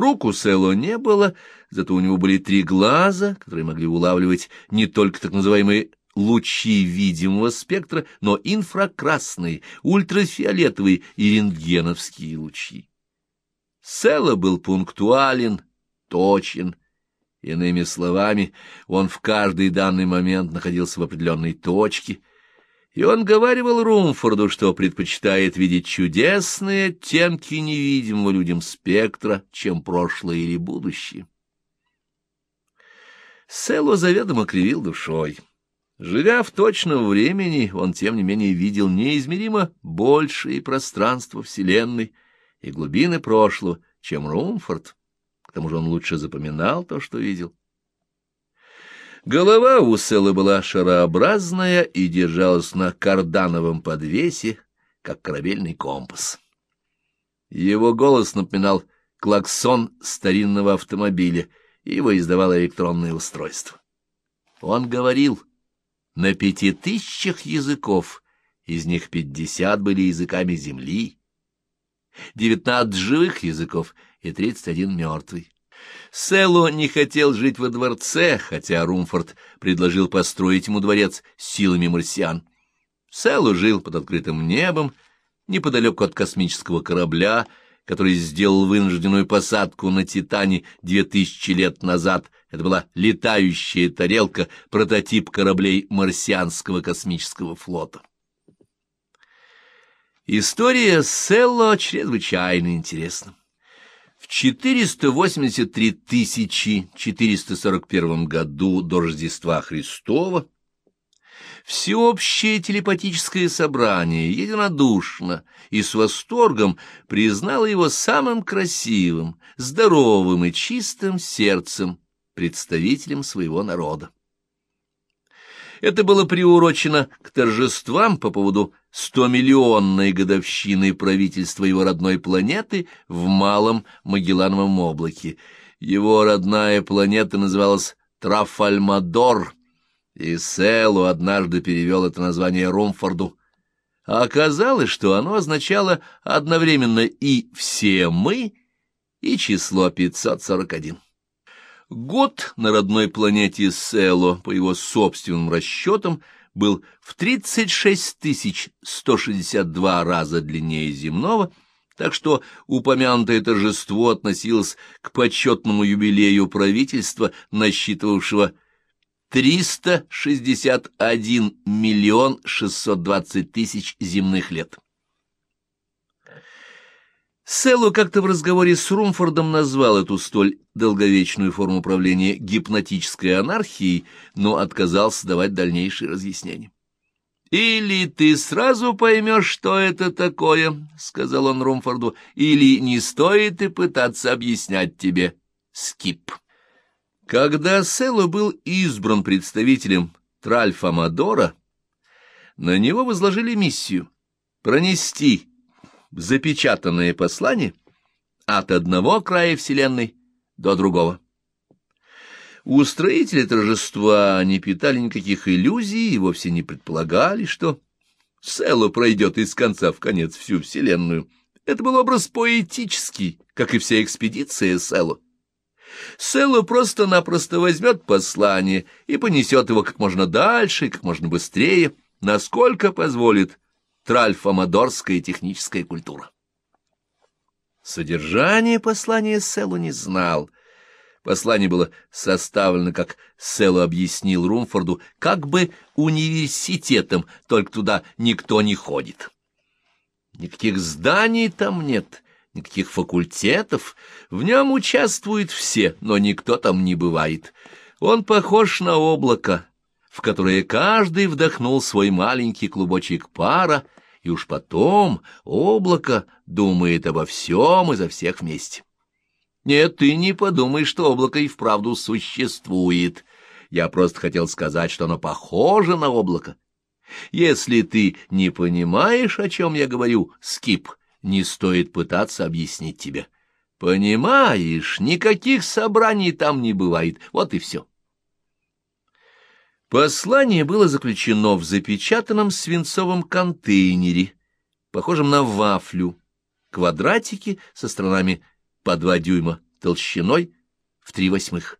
Рук у Село не было, зато у него были три глаза, которые могли улавливать не только так называемые лучи видимого спектра, но инфракрасные, ультрафиолетовые и рентгеновские лучи. Село был пунктуален, точен. Иными словами, он в каждый данный момент находился в определенной точке, и он говаривал Румфорду, что предпочитает видеть чудесные оттенки невидимого людям спектра, чем прошлое или будущее. Село заведомо кривил душой. Живя в точном времени, он, тем не менее, видел неизмеримо большее пространство Вселенной и глубины прошлого, чем Румфорд. К тому же он лучше запоминал то, что видел. Голова у Селы была шарообразная и держалась на кардановом подвесе, как корабельный компас. Его голос напоминал клаксон старинного автомобиля, его издавало электронное устройство. Он говорил на пяти тысячах языков, из них пятьдесят были языками земли, девятнадцать живых языков и тридцать один мертвый. Село не хотел жить во дворце, хотя Румфорд предложил построить ему дворец силами марсиан. Село жил под открытым небом, неподалеку от космического корабля, который сделал вынужденную посадку на Титане две тысячи лет назад. Это была летающая тарелка, прототип кораблей марсианского космического флота. История Селло чрезвычайно интересна. В 483 441 году до Рождества Христова всеобщее телепатическое собрание единодушно и с восторгом признало его самым красивым, здоровым и чистым сердцем представителем своего народа. Это было приурочено к торжествам по поводу стомиллионной годовщины правительства его родной планеты в Малом Магеллановом облаке. Его родная планета называлась Трафальмадор, и Селу однажды перевел это название Румфорду. А оказалось, что оно означало одновременно и «все мы», и число 541. Год на родной планете Село, по его собственным расчетам, был в 36 162 раза длиннее земного, так что упомянутое торжество относилось к почетному юбилею правительства, насчитывавшего 361 миллион 620 тысяч земных лет. Селло как-то в разговоре с Румфордом назвал эту столь долговечную форму управления гипнотической анархией, но отказался давать дальнейшие разъяснения. «Или ты сразу поймешь, что это такое», — сказал он Румфорду, — «или не стоит и пытаться объяснять тебе, Скип». Когда Селло был избран представителем Тральфа Мадора, на него возложили миссию пронести запечатанное послание от одного края Вселенной до другого. Устроители торжества не питали никаких иллюзий и вовсе не предполагали, что Село пройдет из конца в конец всю Вселенную. Это был образ поэтический, как и вся экспедиция Село. Село просто-напросто возьмет послание и понесет его как можно дальше как можно быстрее, насколько позволит тральфомодорская техническая культура. Содержание послания Селу не знал. Послание было составлено, как Селу объяснил Румфорду, как бы университетом, только туда никто не ходит. Никаких зданий там нет, никаких факультетов, в нем участвуют все, но никто там не бывает. Он похож на облако, в которое каждый вдохнул свой маленький клубочек пара, и уж потом облако думает обо всем и за всех вместе. Нет, ты не подумай, что облако и вправду существует. Я просто хотел сказать, что оно похоже на облако. Если ты не понимаешь, о чем я говорю, Скип, не стоит пытаться объяснить тебе. Понимаешь, никаких собраний там не бывает, вот и все. Послание было заключено в запечатанном свинцовом контейнере, похожем на вафлю, квадратики со сторонами по два дюйма толщиной в три восьмых.